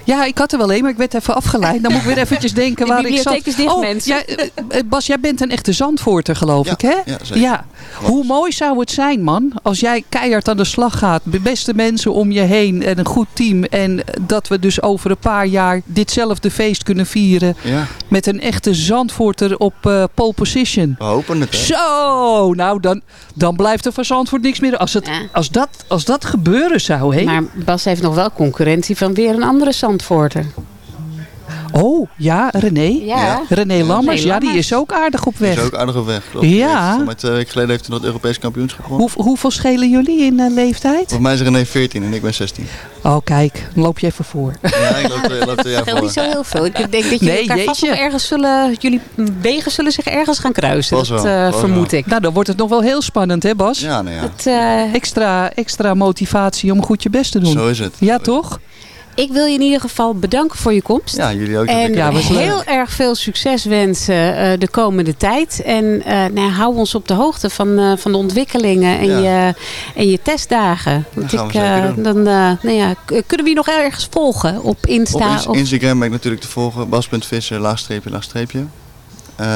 Ja, ik had er wel een, maar ik werd even afgeleid. Dan moet ik weer eventjes [LAUGHS] denken De waar ik zat. bibliotheek is dicht, oh, mensen. ja, eh, eh, Bas, jij bent een echte Zandvoorter, geloof Ja, ik, hè? ja, zeker. Hoe mooi zou het zijn, man, als jij keihard aan de slag gaat. De beste mensen om je heen en een goed team. En dat we dus over een paar jaar ditzelfde feest kunnen vieren. Ja. Met een echte Zandvoorter op eh pole position. We hopen het, hè? Zo, nou dan, dan blijft er van Zandvoort niks meer. Als, het, als, dat, als dat gebeuren zou, hè? Maar Bas heeft nog wel concurrentie van weer een andere Zandvoorter. Oh, ja, René. Ja. René Lammers, ja, die is ook aardig op Die weg. is ook aardig op weg, klopt. Ja. Twee weken geleden heeft hij nog het Europees kampioenschap gewonnen. Hoe, hoeveel schelen jullie in eh, leeftijd? Volgens mij is René 14 en ik ben 16. Oh, kijk, dan loop je even voor. Ja, ik loop, [LAUGHS] voor. niet zo heel veel. Ik denk dat jullie Nee, elkaar vast nog ergens zullen... Jullie wegen zullen zich ergens gaan kruisen. Dat eh, vermoed wel. ik. Nou, dan wordt het nog wel heel spannend, hè Bas? Ja, nou ja. Het, eh, Extra, extra motivatie om goed je best te doen. Zo is het. Ja, toch? Ik wil je in ieder geval bedanken voor je komst. Ja, jullie ook. En Ja, heel erg veel succes wensen eh, de komende tijd. En eh, nou, hou ons op de hoogte van, eh, van de ontwikkelingen en, Ja. je, en je testdagen. Want ik, dan, nou ja, kunnen we je nog ergens volgen? Op Insta? Op. Instagram ben ik natuurlijk te volgen. Bas.visser, laagstreepje, laagstreepje. Eh,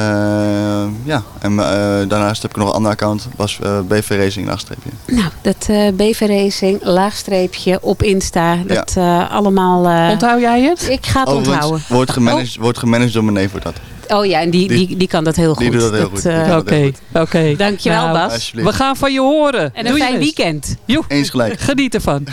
ja, en eh, daarnaast heb ik nog een ander account. Bas, eh, BV Racing, laagstreepje. Nou, dat eh BV Racing, laagstreepje op Insta. Dat eh, allemaal... eh, Onthoud jij het? ik ga het Overigens onthouden. Wordt gemanaged, wordt gemanaged door mijn neef wordt dat. Oh ja, en die, die, Die- die, kan dat heel goed. die doet dat heel goed. Oké, oké. Dankjewel, Nou, Bas. We gaan van je horen. En Doe een je fijn weekend. Joe, Eens gelijk. geniet ervan.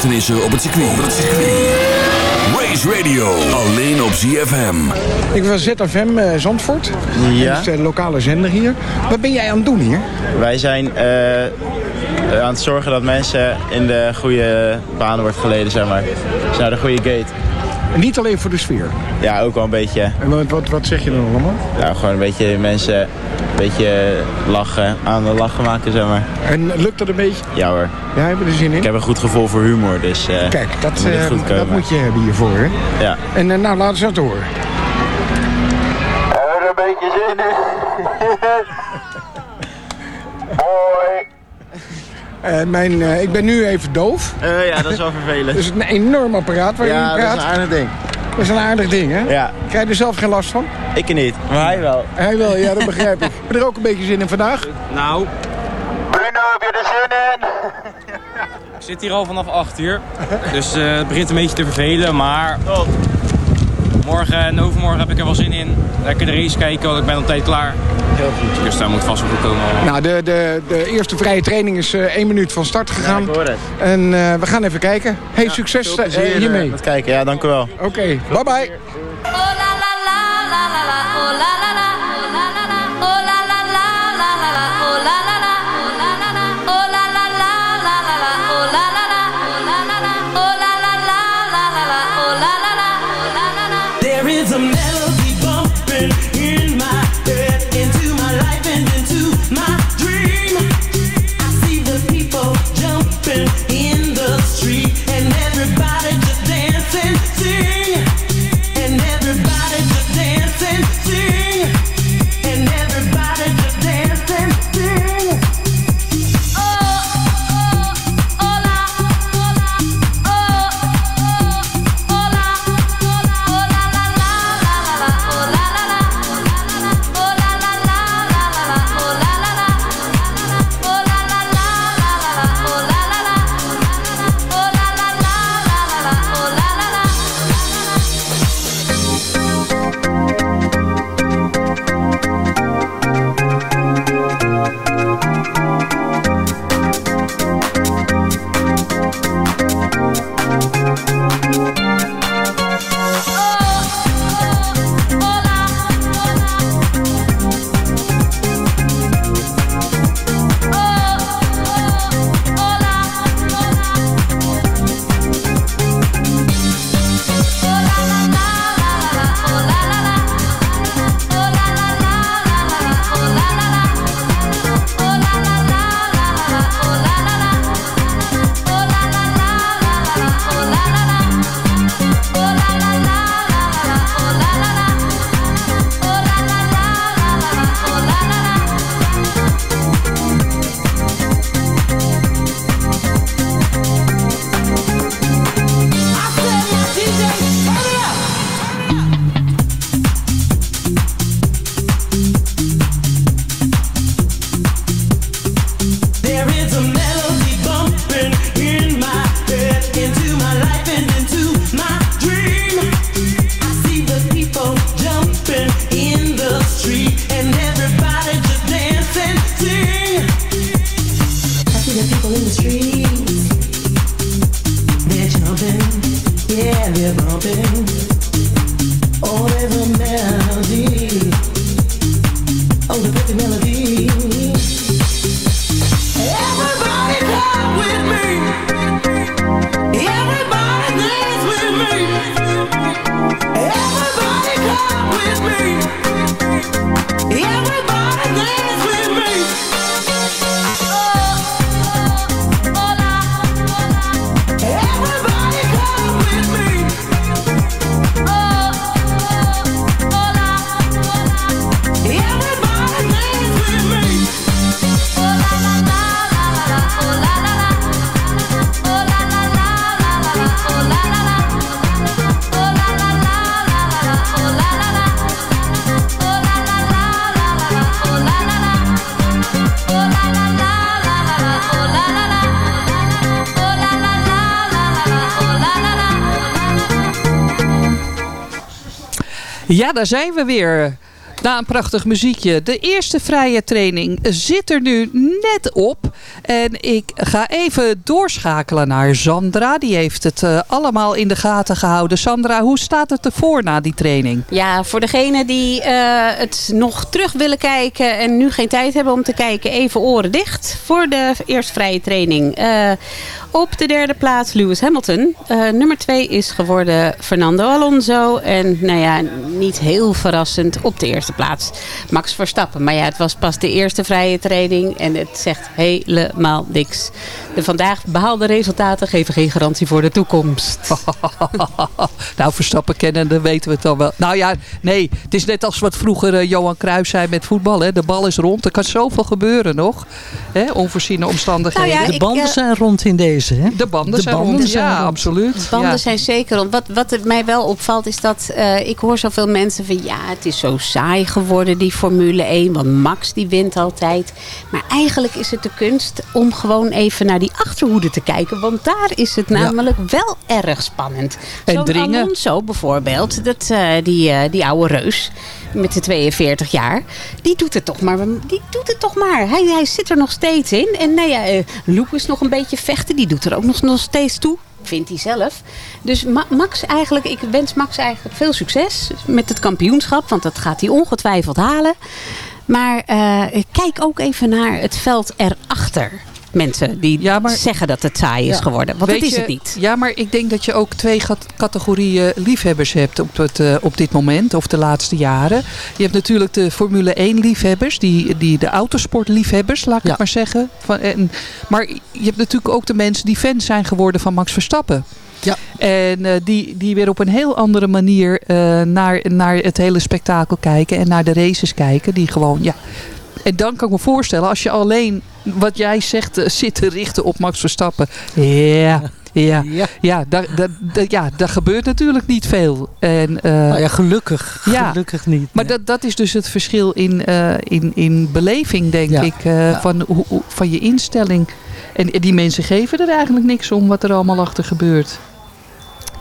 Gebeurtenissen op het circuit. Op het circuit. Race Radio, alleen op ZFM. Ik ben ZFM eh, Zandvoort. Ja. Dat is de lokale zender hier. Wat ben jij aan het doen hier? Wij zijn eh, eh, aan het zorgen dat mensen in de goede banen wordt geleden, zeg maar. Dus naar de goede gate. En niet alleen voor de sfeer. Ja, ook wel een beetje. En wat, wat, wat zeg je dan allemaal? Ja, gewoon een beetje mensen beetje lachen, aan de lachen maken, zeg maar. En lukt dat een beetje? Ja hoor. Ja, hebben we er zin in? Ik heb een goed gevoel voor humor, dus eh, Kijk, dat, moet eh, goed dat moet je hebben hiervoor. Hè? Ja. En eh, nou, laten ze dat horen. Hebben we er een beetje zin in? [LAUGHS] Hoi. Mijn, eh, ik ben nu even doof. Eh, ja, dat is wel vervelend. [LAUGHS] Dat is een enorm apparaat waar je Ja, in dat praat. is een aardig ding. Dat is een aardig ding, hè? Ja. Krijg je er zelf geen last van? Ik niet, maar hij wel. Hij wel, ja, dat begrijp ik. Heb je er ook een beetje zin in vandaag? Nou, Bruno, heb je er zin in? ik zit hier al vanaf 8 uur. Dus eh, het begint een beetje te vervelen, maar morgen en overmorgen heb ik er wel zin in. Lekker de race kijken, want ik ben op tijd klaar. Heel goed. Dus daar moet vast wel goed komen. Nou, de, de, de eerste vrije training is eh, één minuut van start gegaan. ik hoor het. En eh, we gaan even kijken. Hey, succes Veel eh, plezier, hiermee. eh, met kijken, ja, dank u wel. Oké, bye bye. There Ja, daar zijn we weer. Na een prachtig muziekje. De eerste vrije training zit er nu net op. En ik ga even doorschakelen naar Sandra. Die heeft het eh, allemaal in de gaten gehouden. Sandra, hoe staat het ervoor na die training? Ja, voor degenen die eh, het nog terug willen kijken en nu geen tijd hebben om te kijken, even oren dicht voor de eerste vrije training. Eh, op de derde plaats Lewis Hamilton. Nummer twee is geworden Fernando Alonso. En nou ja, niet heel verrassend op de eerste plaats Max Verstappen. Maar ja, het was pas de eerste vrije training en het zegt helemaal niks. De vandaag behaalde resultaten geven geen garantie voor de toekomst. [LAUGHS] nou, Verstappen kennen, dan weten we het dan wel. Nou ja, nee, het is net als wat vroeger eh, Johan Cruijff zei met voetbal. Hè. De bal is rond, er kan zoveel gebeuren nog. Hè, onvoorziene omstandigheden. Nou ja, de ik, banden eh, zijn rond in deze, hè? De banden De zijn banden rond, zijn ja, rond. absoluut. De banden Ja. zijn zeker rond. Wat, wat mij wel opvalt is dat eh, ik hoor zoveel mensen van ja, het is zo saai geworden die Formule 1. Want Max die wint altijd. Maar eigenlijk is het de kunst om gewoon even naar die achterhoede te kijken. Want daar is het namelijk wel erg spannend. En dringen. Alonso bijvoorbeeld, dat, eh, die, eh, die oude reus met de 42 jaar. Die doet het toch maar. Die doet het toch maar. Hij, hij zit er nog steeds in. En nou ja, eh, Luke is nog een beetje vechten. Die doet er ook nog, nog steeds toe. Vindt hij zelf. Dus Ma- Max eigenlijk, ik wens Max eigenlijk veel succes met het kampioenschap. Want dat gaat hij ongetwijfeld halen. Maar eh, kijk ook even naar het veld erachter. Mensen die zeggen dat het saai is Ja. geworden. Want dat is het niet. Ja, maar ik denk dat je ook twee categorieën liefhebbers hebt op, het, eh, op dit moment, of de laatste jaren. Je hebt natuurlijk de Formule 1 liefhebbers, die, die, de autosport liefhebbers, laat ik het maar zeggen. Van, en, maar je hebt natuurlijk ook de mensen die fan zijn geworden van Max Verstappen. Ja. En eh, die, die weer op een heel andere manier eh, naar, naar het hele spektakel kijken en naar de races kijken. Die gewoon, ja. En dan kan ik me voorstellen, als je alleen wat jij zegt eh, zit te richten op Max Verstappen. Ja, ja, ja, daar, daar, daar- ja, daar gebeurt natuurlijk niet veel. En, eh, Nou ja, gelukkig. ja, Gelukkig niet. Maar dat, dat is dus het verschil in, eh, in, in beleving, denk Ja. ik, van, hoe- van je instelling. En die mensen geven er eigenlijk niks om wat er allemaal achter gebeurt.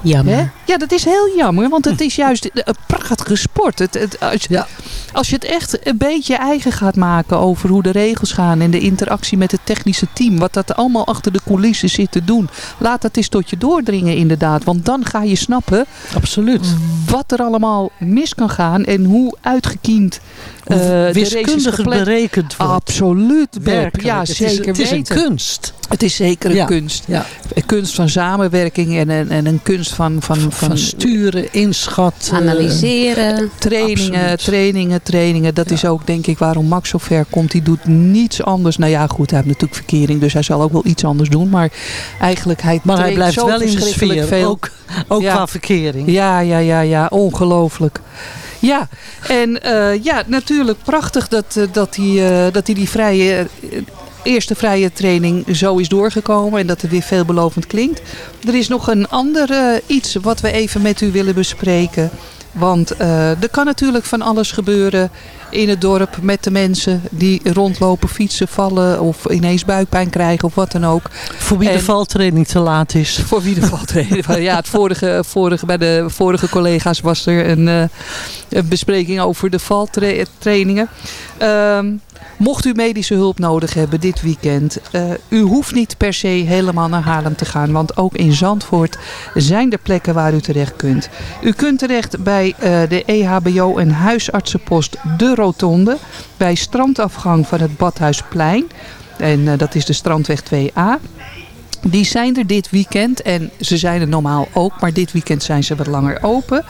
Jammer. Hè? Ja, dat is heel jammer, want het is juist een prachtige sport. Het, het, als, je, als je het echt een beetje eigen gaat maken over hoe de regels gaan en de interactie met het technische team, wat dat allemaal achter de coulissen zit te doen, laat dat eens tot je doordringen inderdaad. Want dan ga je snappen Absoluut. wat er allemaal mis kan gaan en hoe uitgekiend Eh, de wiskundig berekend wordt. Absoluut. Werkelijk. Ja, Het is- zeker het is een weten. kunst. Het is zeker een Ja. kunst. Ja. Een kunst van samenwerking en, en, en een kunst van, van, van, Van sturen, inschatten. Analyseren. Trainingen, Absoluut. trainingen, trainingen. Dat is ook denk ik waarom Max zo ver komt. Die doet niets anders. Nou ja, goed, hij heeft natuurlijk verkering. Dus hij zal ook wel iets anders doen. Maar eigenlijk, hij Maar hij blijft zo wel in de sfeer. Veel. Ook, ook Ja. qua verkering. Ja, ja, ja, ja. Ongelooflijk. Ja, en eh, ja, natuurlijk prachtig dat, eh, dat, hij, eh, dat hij die vrije, eerste vrije training zo is doorgekomen. En dat het weer veelbelovend klinkt. Er is nog een ander iets wat we even met u willen bespreken. Want eh, er kan natuurlijk van alles gebeuren in het dorp met de mensen die rondlopen, fietsen, vallen of ineens buikpijn krijgen of wat dan ook. Voor wie de valtraining te laat is. [LAUGHS] voor wie de valtraining. [LAUGHS] Ja, het vorige, vorige, bij de vorige collega's was er een, eh, een bespreking over de valtrainingen. Ehm, mocht u medische hulp nodig hebben dit weekend, eh, u hoeft niet per se helemaal naar Haarlem te gaan. Want ook in Zandvoort zijn er plekken waar u terecht kunt. U kunt terecht bij eh, de EHBO en huisartsenpost De Rotonde. Bij strandafgang van het Badhuisplein. En eh, dat is de Strandweg 2A. Die zijn er dit weekend en ze zijn er normaal ook, maar dit weekend zijn ze wat langer open.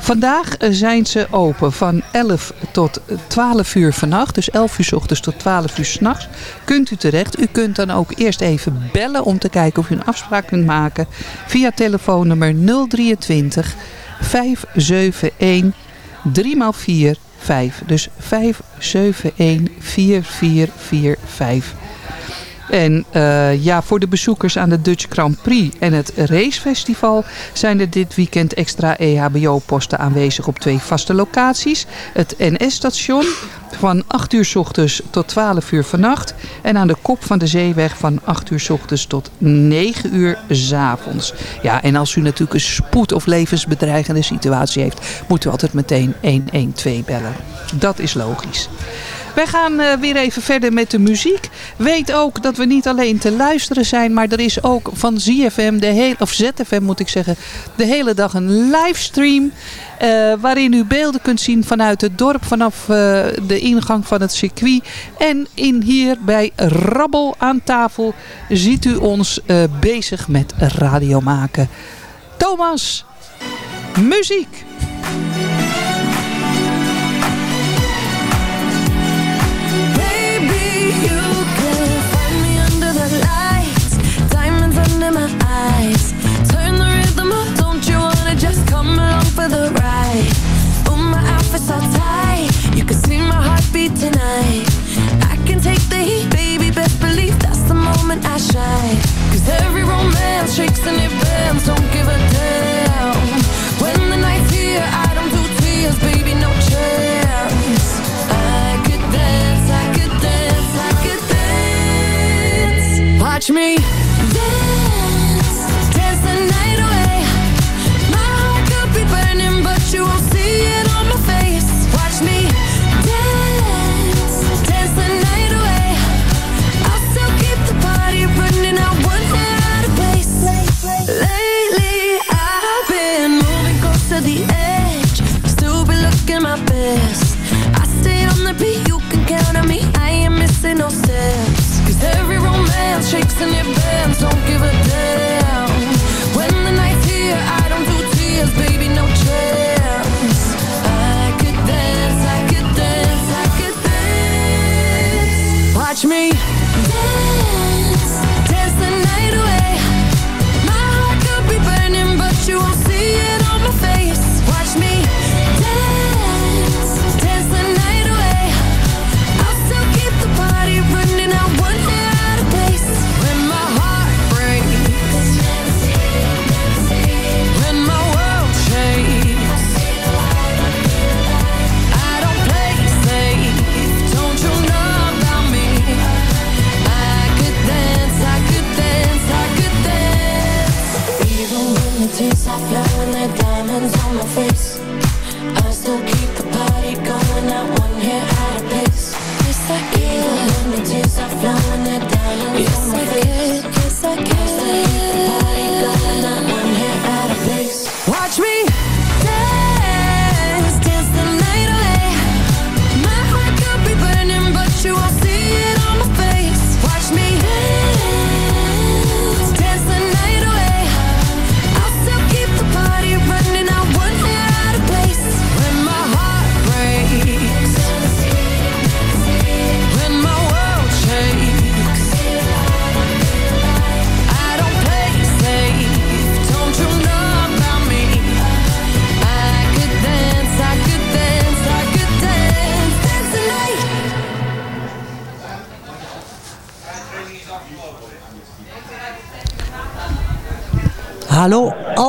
Vandaag eh, zijn ze open van 11 tot 12 uur vannacht, dus 11 uur ochtends tot 12 uur s'nachts. Kunt u terecht. U kunt dan ook eerst even bellen om te kijken of u een afspraak kunt maken via telefoonnummer 023 571 3x4 5. Dus 571 4445. En eh, ja, voor de bezoekers aan de Dutch Grand Prix en het racefestival zijn er dit weekend extra EHBO-posten aanwezig op twee vaste locaties. Het NS-station van 8 uur 's ochtends tot 12 uur vannacht. En aan de kop van de zeeweg van 8 uur 's ochtends tot 9 uur 's avonds. Ja, en als u natuurlijk een spoed- of levensbedreigende situatie heeft, moet u altijd meteen 112 bellen. Dat is logisch. Wij gaan eh, weer even verder met de muziek. Weet ook dat we niet alleen te luisteren zijn, maar er is ook van ZFM, de heel, of ZFM moet ik zeggen, de hele dag een livestream. eh, waarin u beelden kunt zien vanuit het dorp, vanaf eh, de ingang van het circuit. En in hier bij Rabbel aan tafel ziet u ons bezig met radio maken. Thomas, muziek! Heartbeat tonight. I can take the heat, baby, best believe that's the moment I shine. 'Cause every romance shakes and it bends, don't give a damn. When the night's here, I don't do tears, baby, no chance. I could dance, I could dance, I could dance. Watch me and it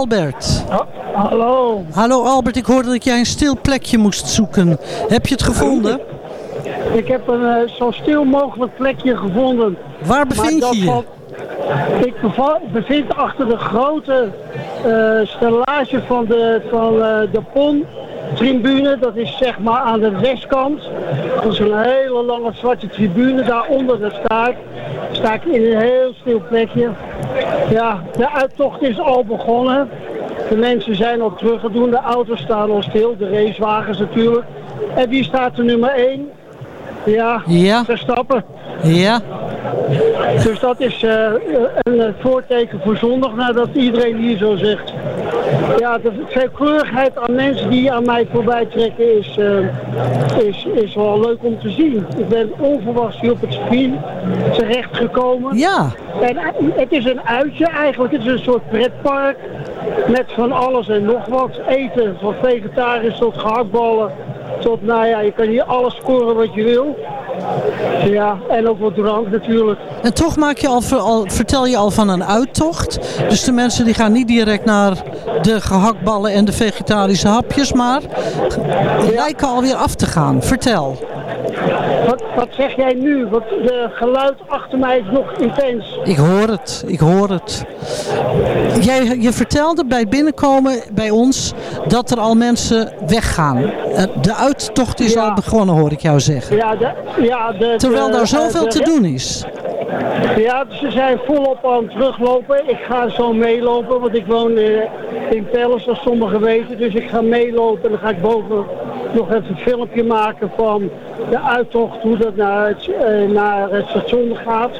Albert. hallo. Hallo Albert, ik hoorde dat jij een stil plekje moest zoeken. Heb je het gevonden? Ik heb een eh, zo stil mogelijk plekje gevonden. Waar bevind je je? valt- Ik bevind achter de grote eh, stellage van de, van, eh, de PON tribune. Dat is zeg maar aan de westkant. Dat is een hele lange zwarte tribune. Daaronder daar sta ik. Sta ik in een heel stil plekje. Ja, de uittocht is al begonnen. De mensen zijn al teruggedoen. De auto's staan al stil. De racewagens natuurlijk. En wie staat er nummer 1? Ja, Ja. Verstappen. Ja. Dus dat is eh, een eh, voorteken voor zondag, nadat iedereen hier zo zegt. Ja, de veelkleurigheid aan mensen die aan mij voorbij trekken is, eh, is, is wel leuk om te zien. Ik ben onverwachts hier op het circuit terechtgekomen. Ja. En eh, het is een uitje eigenlijk, het is een soort pretpark met van alles en nog wat. Eten, van vegetarisch tot gehaktballen, tot nou ja, je kan hier alles scoren wat je wil. Ja, en ook wat drank natuurlijk. En toch maak je al, ver- al, vertel je al van een uittocht. Dus de mensen die gaan niet direct naar de gehaktballen en de vegetarische hapjes, maar lijken alweer af te gaan. Vertel. Wat, wat zeg jij nu? Want de geluid achter mij is nog intens. Ik hoor het, ik hoor het. Jij, je vertelde bij binnenkomen bij ons dat er al mensen weggaan. Eh, De uittocht is al begonnen, hoor ik jou zeggen. Ja, de, ja, de, Terwijl daar zoveel de- te doen is. Ja, ze zijn volop aan het teruglopen. Ik ga zo meelopen, want ik woon eh, in Pelles, zoals sommigen weten. Dus ik ga meelopen en dan ga ik boven nog even een filmpje maken van de uittocht, hoe dat naar het, eh, naar het station gaat.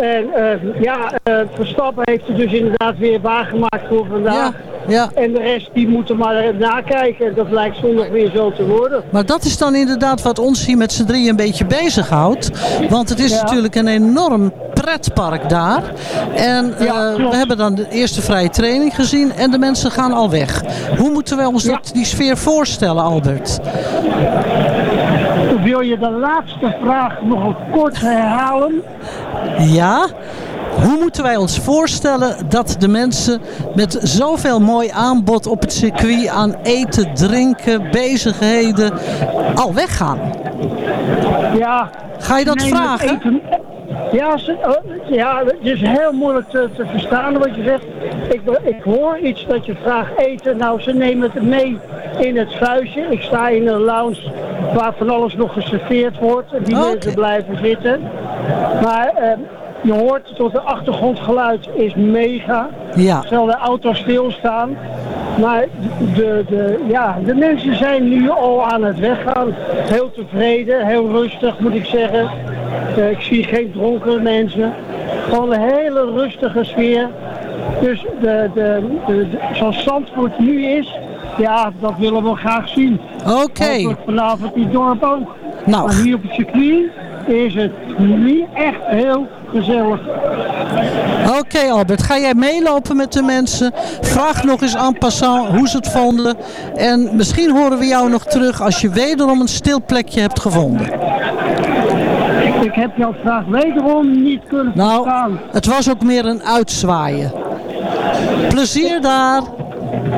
En eh, ja, eh, Verstappen heeft er dus inderdaad weer waargemaakt voor vandaag. Ja. En de rest die moeten maar nakijken. Dat lijkt zondag weer zo te worden. Maar dat is dan inderdaad wat ons hier met z'n drieën een beetje bezighoudt. Want het is Ja. natuurlijk een enorm pretpark daar. En eh, we hebben dan de eerste vrije training gezien en de mensen gaan al weg. Hoe moeten wij ons dat, die sfeer voorstellen, Albert? Wil je de laatste vraag nog een kort herhalen? Ja? Hoe moeten wij ons voorstellen dat de mensen met zoveel mooi aanbod op het circuit aan eten, drinken, bezigheden al weggaan? Ja. Ga je dat Nee, vragen? eten- Ja, ze- eh, ja, het is heel moeilijk te, te verstaan wat je zegt. Ik, ik hoor iets dat je vraagt eten. Nou, ze nemen het mee in het vuistje. Ik sta in een lounge waar van alles nog geserveerd wordt. Die mensen blijven zitten. Maar eh, je hoort tot de achtergrondgeluid is mega. Ja. Terwijl de auto's stilstaan. Maar de, de, ja, de mensen zijn nu al aan het weggaan. Heel tevreden, heel rustig moet ik zeggen. Eh, ik zie geen dronken mensen. Gewoon een hele rustige sfeer. Dus de, de, de, de- zoals Zandvoort nu is, ja, dat willen we graag zien. Oké. Hopelijk vanavond in het dorp ook. Nou. Maar hier op het circuit is het niet echt heel gezellig. Oké Albert, ga jij meelopen met de mensen? Vraag nog eens en passant hoe ze het vonden. En misschien horen we jou nog terug als je wederom een stil plekje hebt gevonden. Ik heb jouw vraag wederom niet kunnen Nou, verstaan. het was ook meer een uitzwaaien. Plezier daar.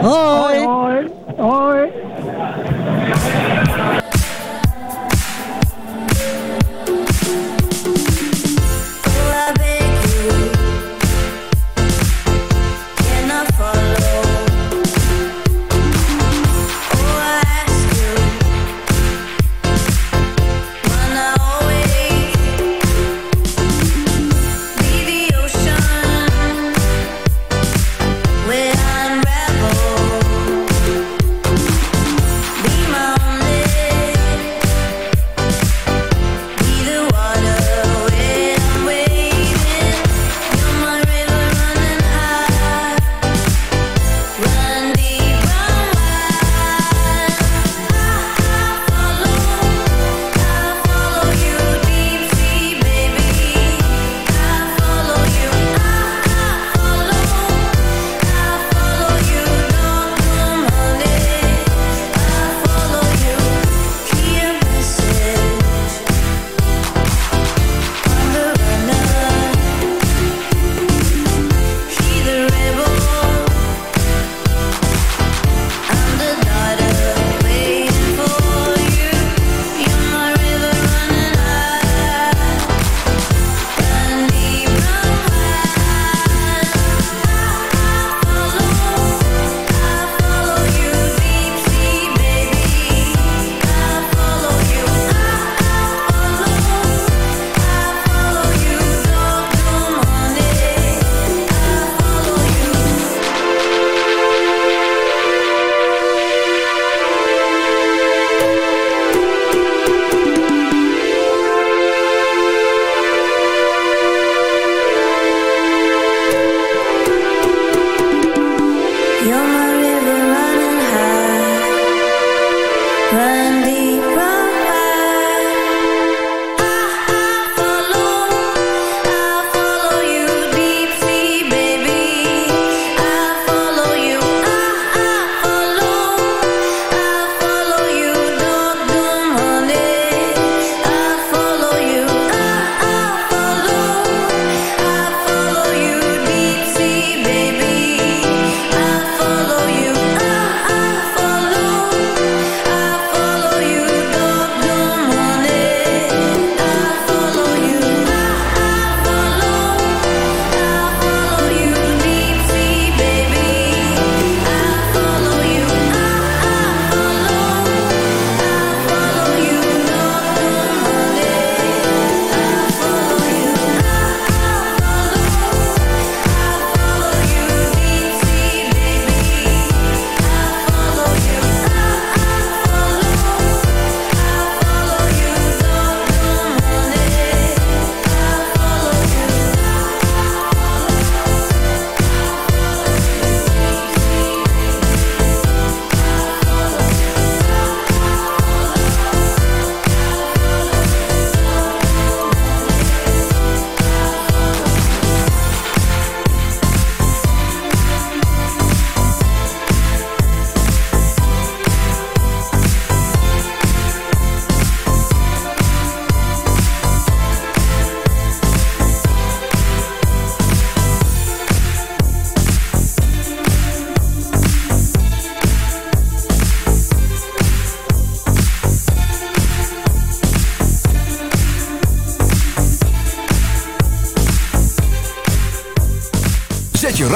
Hoi. Hoi. Hoi.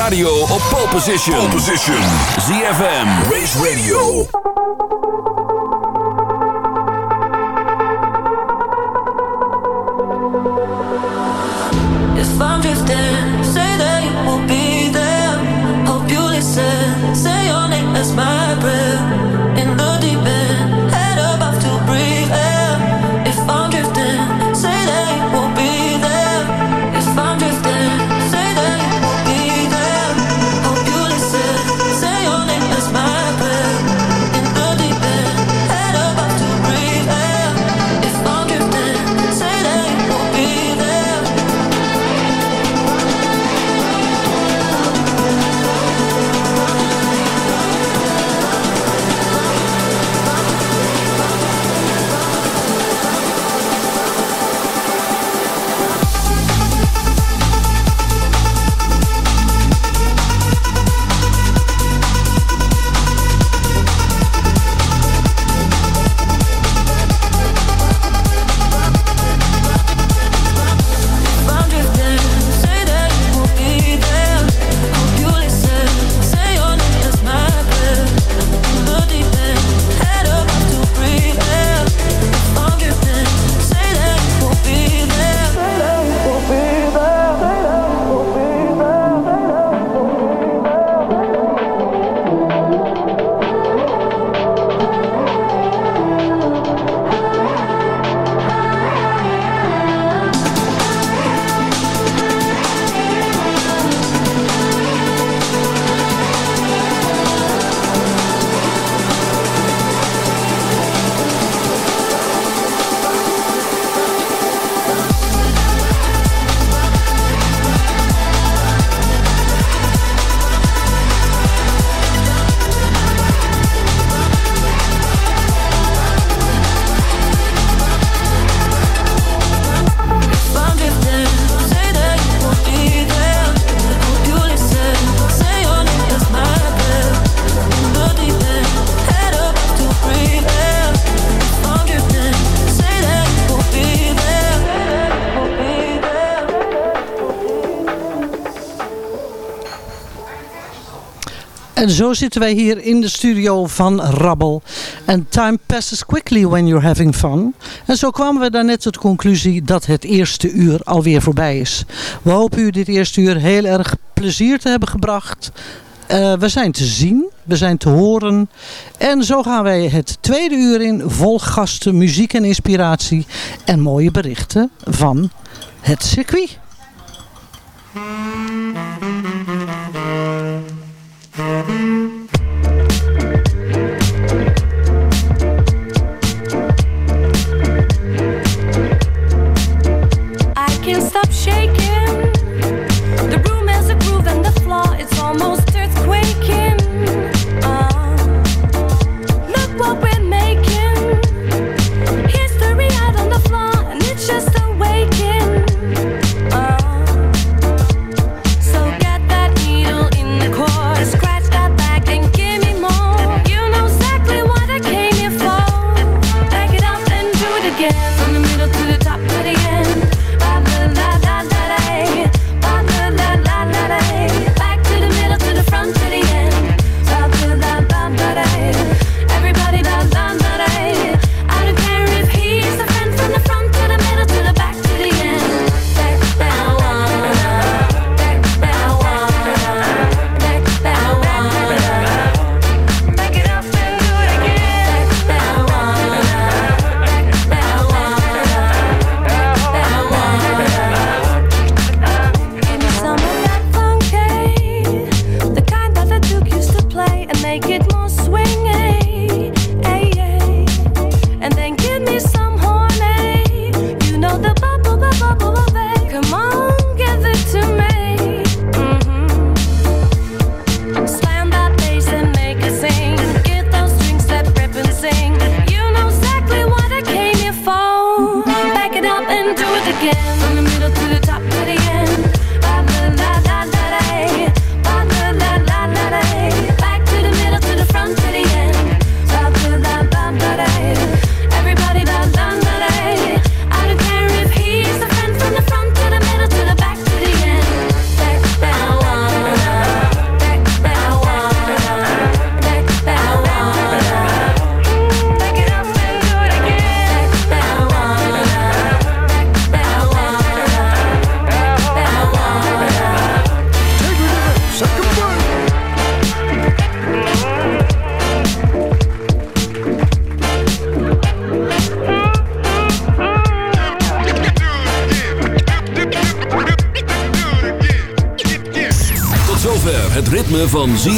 radio op pole position. Pole position. ZFM. Race Radio. zo zitten wij hier in de studio van Rabbel. En time passes quickly when you're having fun. En zo kwamen we daarnet tot de conclusie dat het eerste uur alweer voorbij is. We hopen u dit eerste uur heel erg plezier te hebben gebracht. Eh, we zijn te zien, we zijn te horen. En zo gaan wij het tweede uur in. Vol gasten, muziek en inspiratie. En mooie berichten van het circuit. I can't stop shaking.